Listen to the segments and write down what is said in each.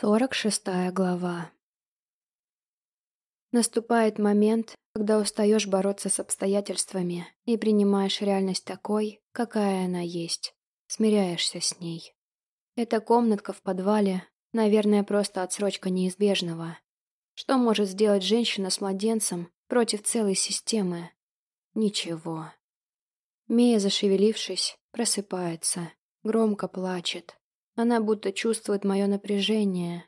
Сорок шестая глава. Наступает момент, когда устаешь бороться с обстоятельствами и принимаешь реальность такой, какая она есть. Смиряешься с ней. Эта комнатка в подвале, наверное, просто отсрочка неизбежного. Что может сделать женщина с младенцем против целой системы? Ничего. Мия, зашевелившись, просыпается, громко плачет. Она будто чувствует мое напряжение.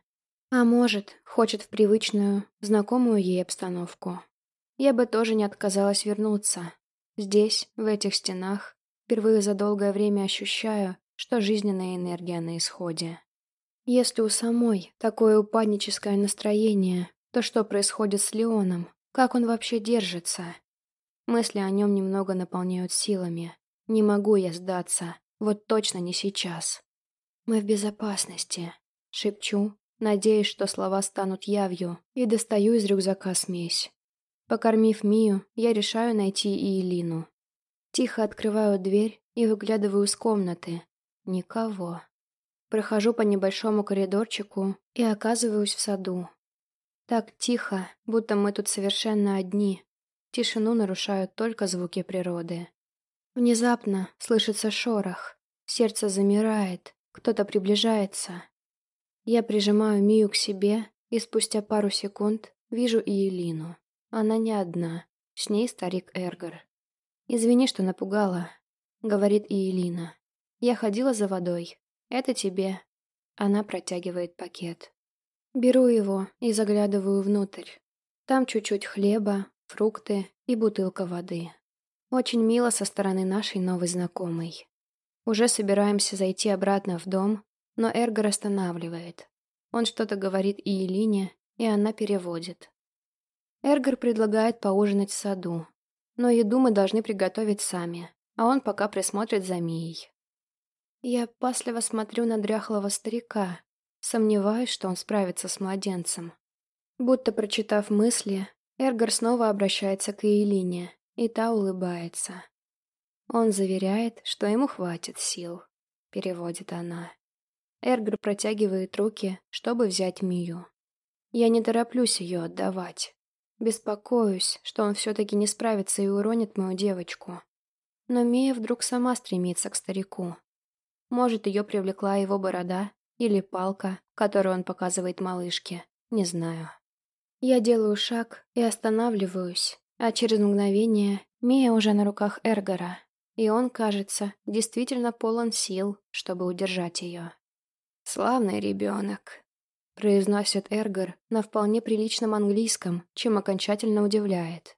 А может, хочет в привычную, знакомую ей обстановку. Я бы тоже не отказалась вернуться. Здесь, в этих стенах, впервые за долгое время ощущаю, что жизненная энергия на исходе. Если у самой такое упадническое настроение, то что происходит с Леоном? Как он вообще держится? Мысли о нем немного наполняют силами. Не могу я сдаться. Вот точно не сейчас. «Мы в безопасности», — шепчу, надеясь, что слова станут явью, и достаю из рюкзака смесь. Покормив Мию, я решаю найти и Элину. Тихо открываю дверь и выглядываю из комнаты. Никого. Прохожу по небольшому коридорчику и оказываюсь в саду. Так тихо, будто мы тут совершенно одни. Тишину нарушают только звуки природы. Внезапно слышится шорох. Сердце замирает, кто-то приближается. Я прижимаю Мию к себе, и спустя пару секунд вижу и Елину. Она не одна, с ней старик Эргар. «Извини, что напугала», — говорит и Елина. «Я ходила за водой. Это тебе». Она протягивает пакет. Беру его и заглядываю внутрь. Там чуть-чуть хлеба, фрукты и бутылка воды. Очень мило со стороны нашей новой знакомой. Уже собираемся зайти обратно в дом, но Эргор останавливает. Он что-то говорит и Елине, и она переводит. Эргор предлагает поужинать в саду, но еду мы должны приготовить сами, а он пока присмотрит за Мией. Я пасливо смотрю на дряхлого старика, сомневаюсь, что он справится с младенцем. Будто прочитав мысли, Эргор снова обращается к Елене, и та улыбается. Он заверяет, что ему хватит сил, переводит она. Эргр протягивает руки, чтобы взять Мию. Я не тороплюсь ее отдавать. Беспокоюсь, что он все-таки не справится и уронит мою девочку. Но Мия вдруг сама стремится к старику. Может, ее привлекла его борода или палка, которую он показывает малышке, не знаю. Я делаю шаг и останавливаюсь, а через мгновение Мия уже на руках Эргора, и он, кажется, действительно полон сил, чтобы удержать ее. «Славный ребенок», — произносит Эргор на вполне приличном английском, чем окончательно удивляет.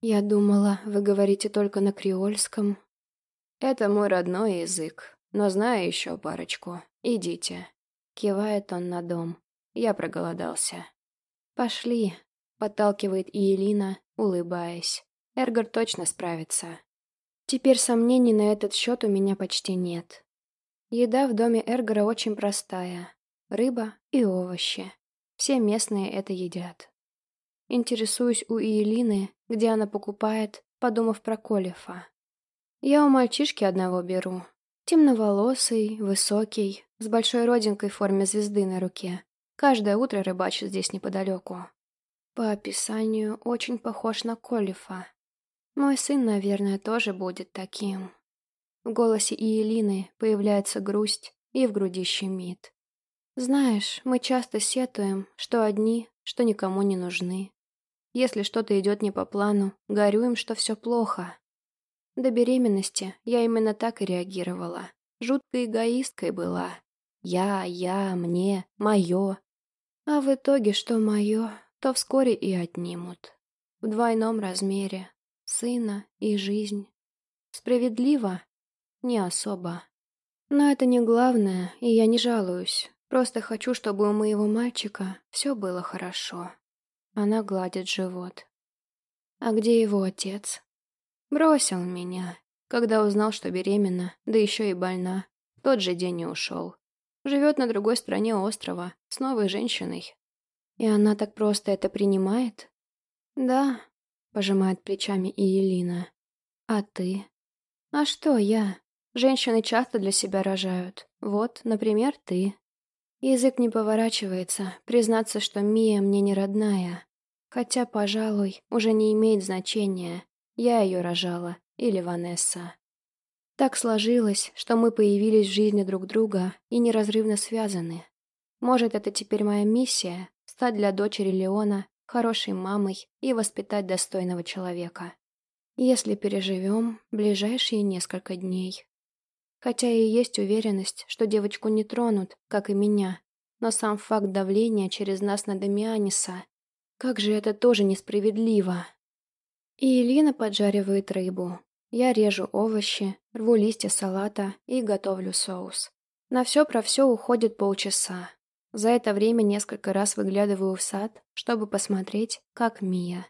«Я думала, вы говорите только на креольском». «Это мой родной язык, но знаю еще парочку. Идите». Кивает он на дом. Я проголодался. «Пошли», — подталкивает Иелина, улыбаясь. Эргор точно справится. Теперь сомнений на этот счет у меня почти нет. Еда в доме Эргора очень простая. Рыба и овощи. Все местные это едят. Интересуюсь у Иелины, где она покупает, подумав про Колефа. Я у мальчишки одного беру. Темноволосый, высокий, с большой родинкой в форме звезды на руке. Каждое утро рыбачит здесь неподалеку. По описанию очень похож на Колефа. Мой сын, наверное, тоже будет таким. В голосе Иелины появляется грусть и в груди щемит. Знаешь, мы часто сетуем, что одни, что никому не нужны. Если что-то идет не по плану, горюем, что все плохо. До беременности я именно так и реагировала. Жуткой эгоисткой была. Я, я, мне, мое. А в итоге, что мое, то вскоре и отнимут. В двойном размере, сына и жизнь. Справедливо? Не особо. Но это не главное, и я не жалуюсь. Просто хочу, чтобы у моего мальчика все было хорошо. Она гладит живот. А где его отец? Бросил меня, когда узнал, что беременна, да еще и больна. В тот же день и ушел. Живет на другой стороне острова, с новой женщиной. И она так просто это принимает? Да, Пожимает плечами и Елина. А ты? А что я? Женщины часто для себя рожают. Вот, например, ты. Язык не поворачивается, признаться, что Мия мне не родная. Хотя, пожалуй, уже не имеет значения, я ее рожала или Ванесса. Так сложилось, что мы появились в жизни друг друга и неразрывно связаны. Может, это теперь моя миссия — стать для дочери Леона хорошей мамой и воспитать достойного человека. Если переживем ближайшие несколько дней. Хотя и есть уверенность, что девочку не тронут, как и меня, но сам факт давления через нас на Дамианиса, как же это тоже несправедливо. И Элина поджаривает рыбу. Я режу овощи, рву листья салата и готовлю соус. На все про все уходит полчаса. За это время несколько раз выглядываю в сад, чтобы посмотреть, как Мия.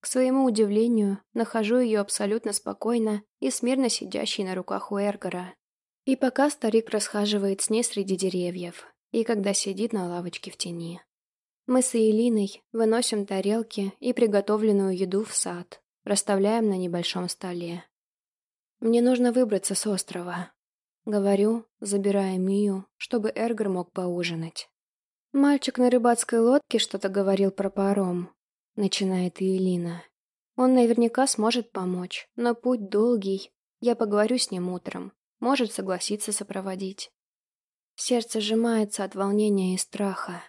К своему удивлению, нахожу ее абсолютно спокойно и смирно сидящей на руках у Эргора. И пока старик расхаживает с ней среди деревьев, и когда сидит на лавочке в тени. Мы с Элиной выносим тарелки и приготовленную еду в сад, расставляем на небольшом столе. Мне нужно выбраться с острова. Говорю, забирая Мию, чтобы Эргор мог поужинать. «Мальчик на рыбацкой лодке что-то говорил про паром», — начинает Иелина. «Он наверняка сможет помочь, но путь долгий. Я поговорю с ним утром. Может согласиться сопроводить». Сердце сжимается от волнения и страха.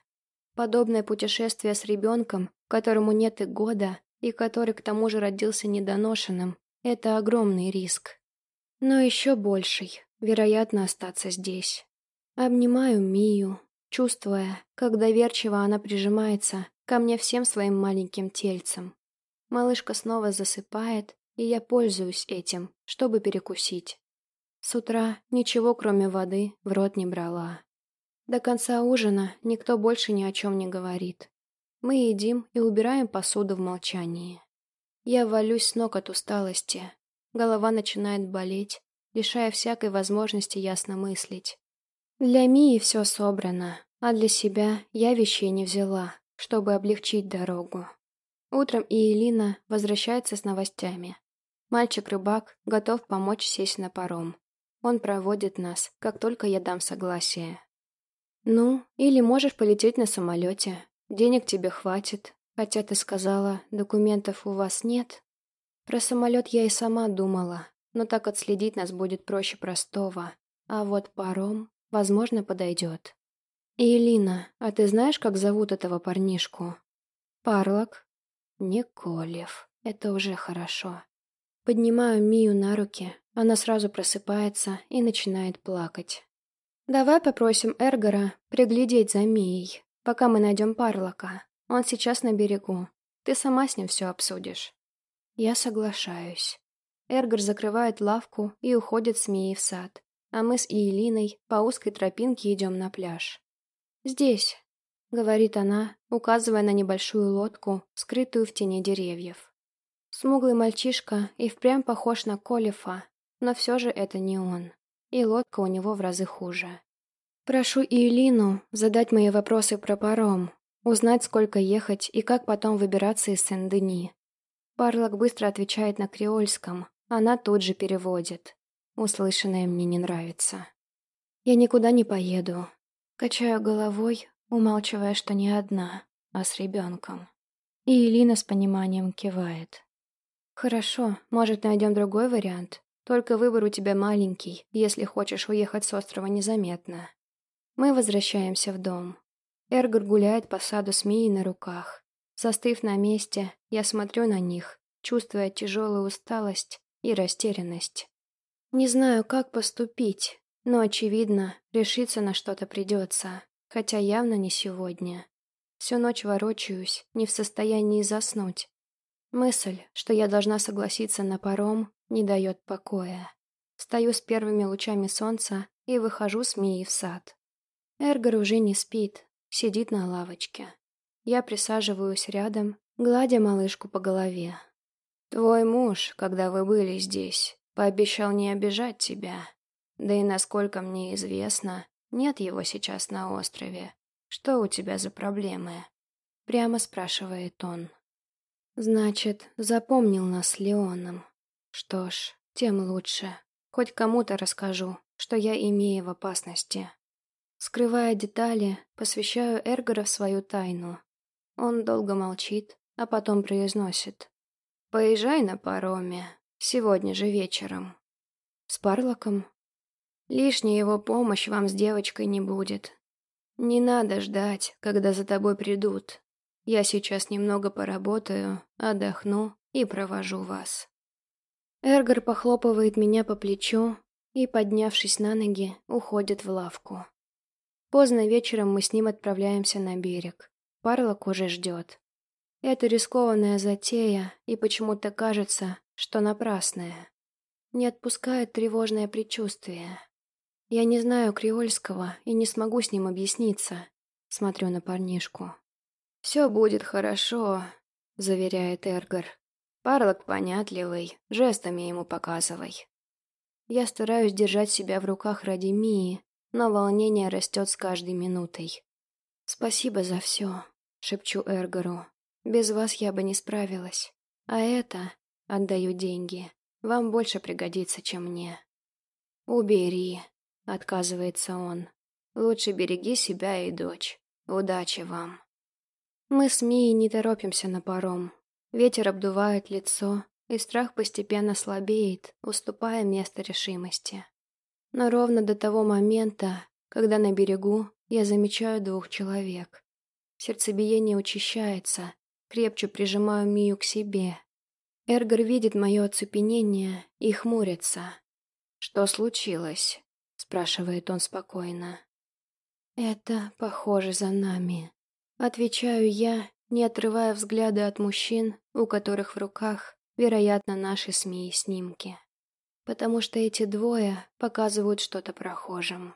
Подобное путешествие с ребенком, которому нет и года, и который к тому же родился недоношенным, это огромный риск. Но еще больший, вероятно, остаться здесь. Обнимаю Мию, чувствуя, как доверчиво она прижимается ко мне всем своим маленьким тельцем. Малышка снова засыпает, и я пользуюсь этим, чтобы перекусить. С утра ничего, кроме воды, в рот не брала. До конца ужина никто больше ни о чем не говорит. Мы едим и убираем посуду в молчании. Я валюсь с ног от усталости. Голова начинает болеть, лишая всякой возможности ясно мыслить. Для Мии все собрано, а для себя я вещей не взяла, чтобы облегчить дорогу. Утром и Элина возвращается с новостями. Мальчик-рыбак готов помочь сесть на паром. Он проводит нас, как только я дам согласие. Ну, или можешь полететь на самолете. Денег тебе хватит. Хотя ты сказала, документов у вас нет. Про самолет я и сама думала, но так отследить нас будет проще простого. А вот паром Возможно, подойдет. «Элина, а ты знаешь, как зовут этого парнишку?» «Парлок?» «Николев. Это уже хорошо». Поднимаю Мию на руки. Она сразу просыпается и начинает плакать. «Давай попросим Эргора приглядеть за Мией, пока мы найдем Парлока. Он сейчас на берегу. Ты сама с ним все обсудишь». Я соглашаюсь. Эргор закрывает лавку и уходит с Мией в сад а мы с Иелиной по узкой тропинке идем на пляж. «Здесь», — говорит она, указывая на небольшую лодку, скрытую в тени деревьев. Смуглый мальчишка и впрямь похож на Колефа, но все же это не он, и лодка у него в разы хуже. Прошу Иелину задать мои вопросы про паром, узнать, сколько ехать и как потом выбираться из Сен-Дени. Парлок быстро отвечает на креольском, она тут же переводит. Услышанное мне не нравится. Я никуда не поеду. Качаю головой, умалчивая, что не одна, а с ребенком. И Элина с пониманием кивает. «Хорошо, может, найдем другой вариант. Только выбор у тебя маленький, если хочешь уехать с острова незаметно». Мы возвращаемся в дом. Эргор гуляет по саду с Мией на руках. Застыв на месте, я смотрю на них, чувствуя тяжелую усталость и растерянность. Не знаю, как поступить, но, очевидно, решиться на что-то придется, хотя явно не сегодня. Всю ночь ворочаюсь, не в состоянии заснуть. Мысль, что я должна согласиться на паром, не дает покоя. Стою с первыми лучами солнца и выхожу с Мией в сад. Эргор уже не спит, сидит на лавочке. Я присаживаюсь рядом, гладя малышку по голове. «Твой муж, когда вы были здесь, Пообещал не обижать тебя. Да и насколько мне известно, нет его сейчас на острове. Что у тебя за проблемы?» Прямо спрашивает он. «Значит, запомнил нас с Леоном. Что ж, тем лучше. Хоть кому-то расскажу, что я имею в опасности. Скрывая детали, посвящаю Эргора в свою тайну. Он долго молчит, а потом произносит. «Поезжай на пароме. Сегодня же вечером». «С Парлоком?» «Лишняя его помощь вам с девочкой не будет. Не надо ждать, когда за тобой придут. Я сейчас немного поработаю, отдохну и провожу вас». Эргор похлопывает меня по плечу и, поднявшись на ноги, уходит в лавку. Поздно вечером мы с ним отправляемся на берег. Парлок уже ждет. Это рискованная затея, и почему-то кажется, что напрасная. Не отпускает тревожное предчувствие. Я не знаю креольского и не смогу с ним объясниться. Смотрю на парнишку. «Все будет хорошо», — заверяет Эргар. «Парлок понятливый, жестами ему показывай». Я стараюсь держать себя в руках ради Мии, но волнение растет с каждой минутой. «Спасибо за все», — шепчу Эргару. Без вас я бы не справилась. А это, отдаю деньги, вам больше пригодится, чем мне. Убери, отказывается он. Лучше береги себя и дочь. Удачи вам. Мы с Мией не торопимся на паром. Ветер обдувает лицо, и страх постепенно слабеет, уступая место решимости. Но ровно до того момента, когда на берегу я замечаю двух человек. Сердцебиение учащается, Крепче прижимаю Мию к себе. Эргар видит мое оцепенение и хмурится. «Что случилось?» — спрашивает он спокойно. «Это похоже за нами», — отвечаю я, не отрывая взгляда от мужчин, у которых в руках, вероятно, наши СМИ и снимки. Потому что эти двое показывают что-то прохожим.